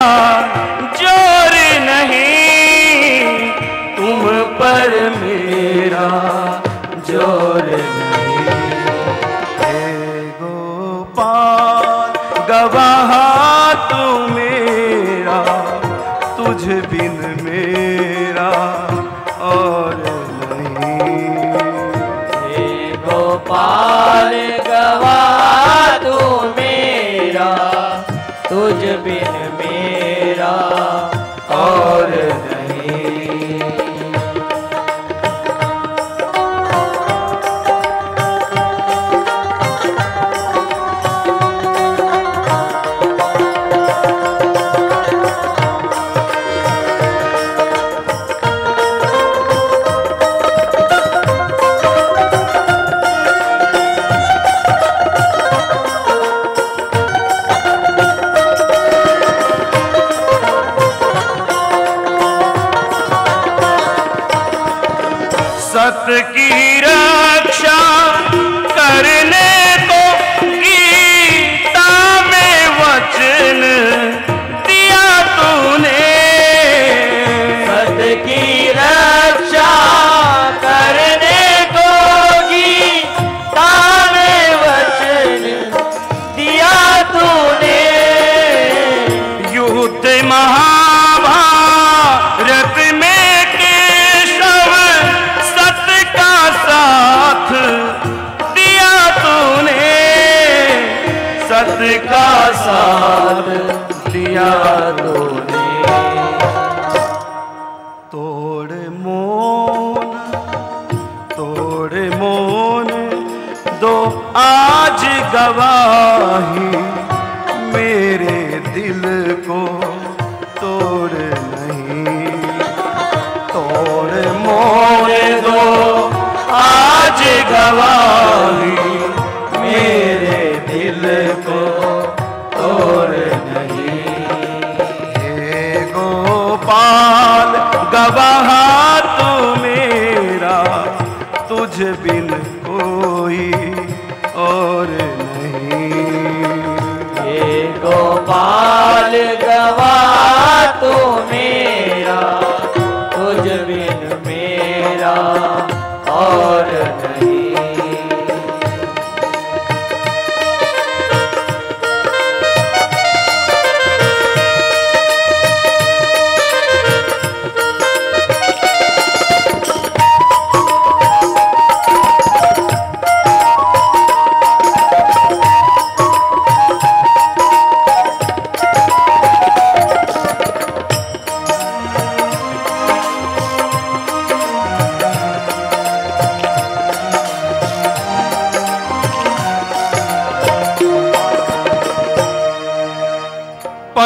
ज़ोर नहीं, तुम पर मेरा ज़ोर नहीं। गोपाल, गवाह तू मेरा, तुझ बिन मेरा और नहीं। हे गोपाल, गवाह तू मेरा, तुझ बिन सत की रक्षा करने दिया तूने तोड़ मोन तोड़ मोन दो आज गवाही मेरे दिल को तोड़ नहीं। तोड़ मोन दो आज गवाही और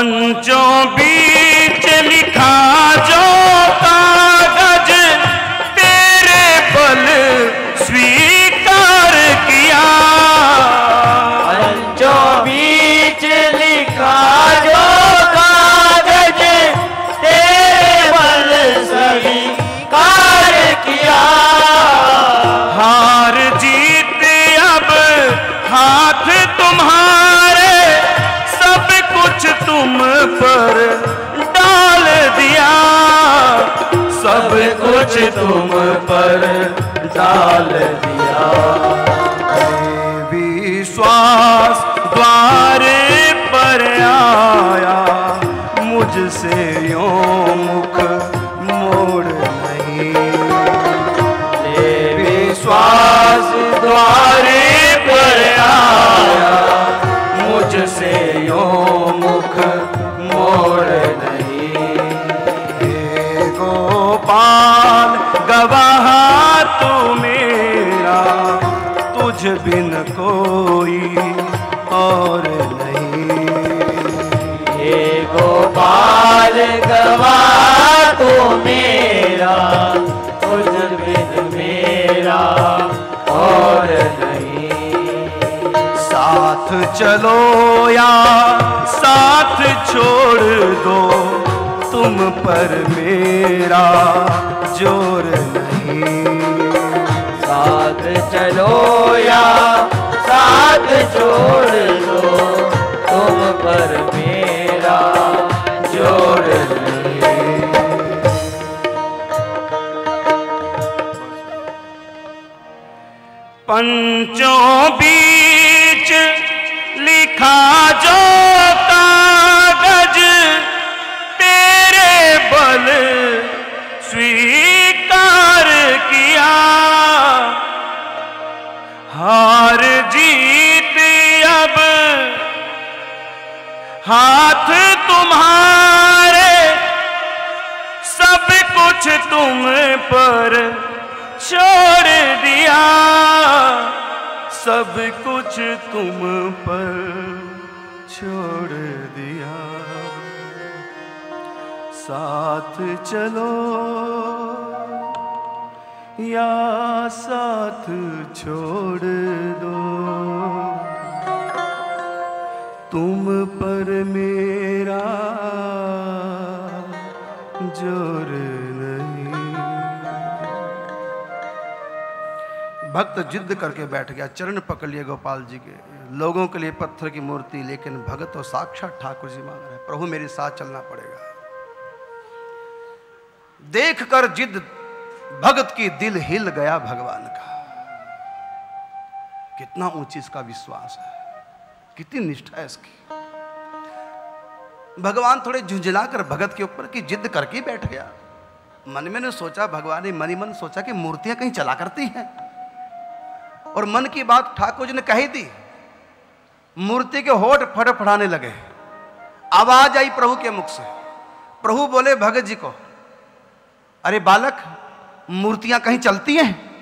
पंचों बीच लिखा सब कुछ तुम पर डाल दिया। गोपाल गवाह तू मेरा तुझ बिन मेरा और नहीं। साथ चलो या साथ छोड़ दो तुम पर मेरा ज़ोर नहीं। साथ चलो या साथ छोड़ दो तुम पर मेरा पंचों बीच लिखा जो कागज़, तेरे बल स्वीकार किया। हार जीत अब हाथ तुम्हारे, सब कुछ तुम पर छोड़ दिया। सब कुछ तुम पर छोड़ दिया। साथ चलो या साथ छोड़ दो। तुम पर मेरा ज़ोर भक्त जिद करके बैठ गया, चरण पकड़ लिए गोपाल जी के। लोगों के लिए पत्थर की मूर्ति, लेकिन भगत तो साक्षात ठाकुर जी मांग रहे प्रभु मेरे साथ चलना पड़ेगा। देख कर जिद, भगत की दिल हिल गया भगवान का। कितना ऊँची इसका विश्वास है, कितनी निष्ठा है इसकी। भगवान थोड़े झुंझला कर भगत के ऊपर की जिद करके बैठ गया। मन में ने सोचा, भगवान ने मनी मन सोचा कि मूर्तियाँ कहीं चला करती हैं। और मन की बात ठाकुर जी ने कही दी, मूर्ति के होठ फड़फड़ाने लगे। आवाज़ आई प्रभु के मुख से। प्रभु बोले, भगत जी को, अरे बालक, मूर्तियाँ कहीं चलती हैं?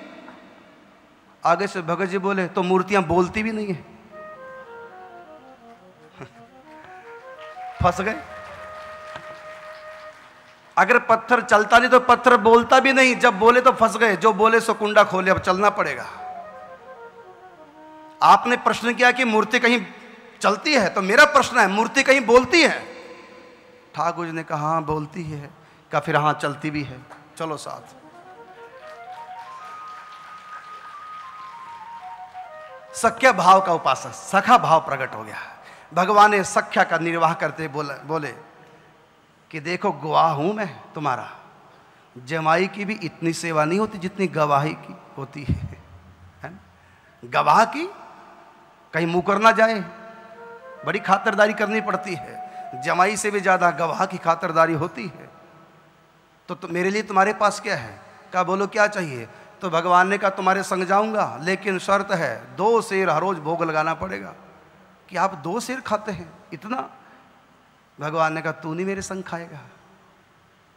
आगे से भगत जी बोले तो मूर्तियाँ बोलती भी नहीं है। फंस गए। अगर पत्थर चलता नहीं तो पत्थर बोलता भी नहीं। जब बोले तो फंस गए, जो बोले सो कुंडा खोले, अब चलना पड़ेगा। आपने प्रश्न किया कि मूर्ति कहीं चलती है तो मेरा प्रश्न है मूर्ति कहीं बोलती है? ठाकुर जी ने कहा हाँ बोलती है। का फिर हाँ चलती भी है। चलो साथ। सख्या भाव का उपासक सखा भाव प्रकट हो गया। भगवान ने सख्या का निर्वाह करते बोले बोले कि देखो गवाह हूँ मैं तुम्हारा। जमाई की भी इतनी सेवा नहीं होती जितनी गवाही की होती है, है गवाह की कहीं मुकर ना जाए। बड़ी खातरदारी करनी पड़ती है। जमाई से भी ज़्यादा गवाह की खातरदारी होती है। तो, तो मेरे लिए तुम्हारे पास क्या है? क्या बोलो क्या चाहिए? तो भगवान ने कहा तुम्हारे संग जाऊँगा लेकिन शर्त है दो शेर हर रोज भोग लगाना पड़ेगा। कि आप दो शेर खाते हैं इतना? भगवान ने कहा तू नहीं मेरे संग खाएगा।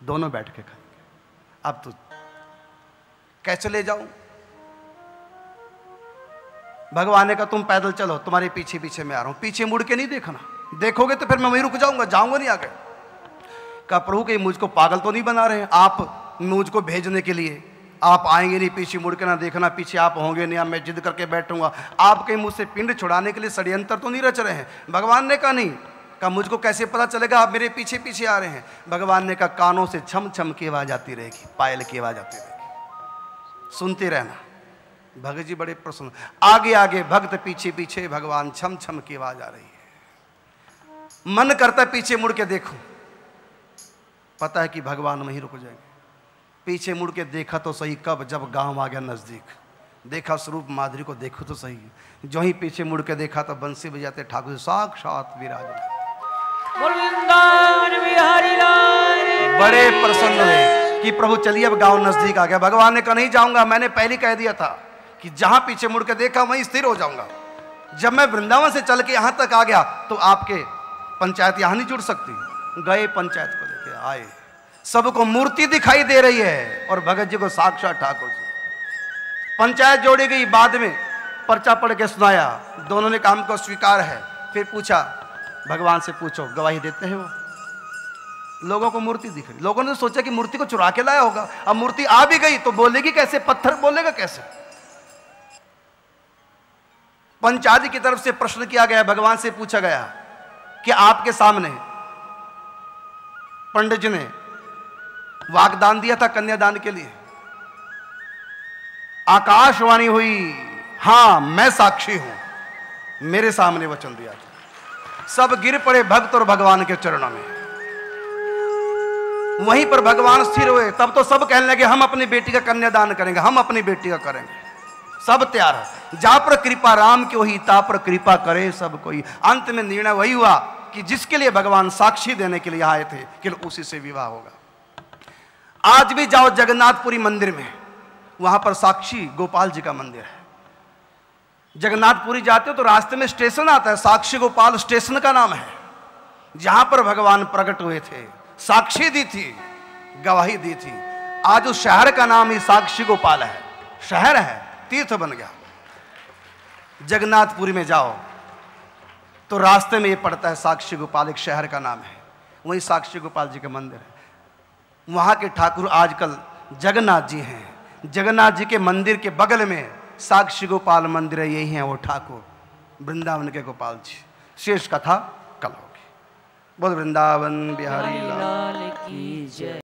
दोनों बैठ के खाएँगे। अब तू कैसे ले जाऊँ? भगवान ने कहा, तुम पैदल चलो, तुम्हारे पीछे पीछे मैं आ रहा हूँ। पीछे मुड़ के नहीं देखना। देखोगे तो फिर मैं वहीं रुक जाऊँगा जाऊँगा नहीं आगे। कहा, प्रभु, कहीं मुझको पागल तो नहीं बना रहे आप मुझको भेजने के लिए। आप आएँगे नहीं, पीछे मुड़ के ना देखना, पीछे आप होंगे नहीं, मैं जिद करके बैठूँगा। आप कहीं मुझसे पिंड छुड़ाने के लिए षड्यंत्र तो नहीं रच रहे हैं? भगवान ने कहा, नहीं। कहा, मुझको कैसे पता चलेगा, आप मेरे पीछे पीछे आ रहे हैं? भगवान ने कहा, कानों से छम छम की आवाज़ आती रहेगी, पायल की आवाज़ आती रहेगी। सुनते रहना। भगत जी बड़े प्रसन्न। आगे आगे भक्त पीछे पीछे भगवान छम छम की आवाज़ आ रही है। मन करता पीछे मुड़ के देखो। पता है कि भगवान वहीं रुक जाएँगे। पीछे मुड़ के देखा तो सही कब? जब गाँव आ गया नज़दीक। देखा स्वरूप माधुरी को देखो तो सही। जो ही पीछे मुड़ के देखा तो बंसी बजाते ठाकुर साक्षात विराज बड़े प्रसन्न हुए कि प्रभु चलिए अब गाँव नज़दीक आ गया। भगवान ने कहा नहीं जाऊँगा मैंने पहले कह दिया था। कि जहाँ पीछे मुड़ के देखा, वहीं स्थिर हो जाऊँगा। जब मैं वृंदावन से चल के यहाँ तक आ गया तो आपके पंचायत यहाँ नहीं जुड़ सकती। गए पंचायत को लेके आए। सबको मूर्ति दिखाई दे रही है, और भगत जी को साक्षात ठाकुर जी। पंचायत जोड़ी गई, बाद में पर्चा पढ़ के सुनाया। दोनों ने काम को स्वीकार है। फिर पूछा, भगवान से पूछो, गवाही देते हैं वो? लोगों को मूर्ति दिख रही। लोगों ने सोचा कि मूर्ति को चुरा के लाया होगा। अब मूर्ति आ भी गई तो बोलेगी कैसे? पत्थर बोलेगा कैसे? पंचायत की तरफ़ से प्रश्न किया गया, भगवान से पूछा गया कि आपके सामने पंडित जी ने वागदान दिया था कन्यादान के लिए। आकाशवाणी हुई, हाँ, मैं साक्षी हूँ। मेरे सामने वचन दिया था। सब गिर पड़े भक्त और भगवान के चरणों में। वहीं पर भगवान स्थिर हुए, तब तो सब कहने लगे, हम अपनी बेटी का कन्यादान करेंगे, हम अपनी बेटी का करेंगे। सब तैयार है। जा पर कृपा, राम की वही, ता पर कृपा करे सब कोई। अंत में निर्णय वही हुआ कि जिसके लिए भगवान साक्षी देने के लिए आए थे, कि उसी से विवाह होगा। आज भी जाओ जगन्नाथपुरी मंदिर में। वहाँ पर साक्षी गोपाल जी का मंदिर है। जगन्नाथपुरी जाते हो तो रास्ते में स्टेशन आता है। साक्षी गोपाल स्टेशन का नाम है। जहाँ पर भगवान प्रकट हुए थे। साक्षी दी थी, गवाही दी थी। आज उस शहर का नाम ही साक्षी गोपाल है। शहर है। तीर्थ बन गया। जगन्नाथपुरी में जाओ तो रास्ते में ये पड़ता है साक्षी गोपाल, एक शहर का नाम है। वहीं साक्षी गोपाल जी का मंदिर है। वहाँ के ठाकुर आजकल जगन्नाथ जी हैं। जगन्नाथ जी के मंदिर के बगल में साक्षी गोपाल मंदिर है, यही है वो ठाकुर, वृंदावन के गोपाल जी। शेष कथा कल होगी। बोल, वृंदावन बिहारी लाल की जय।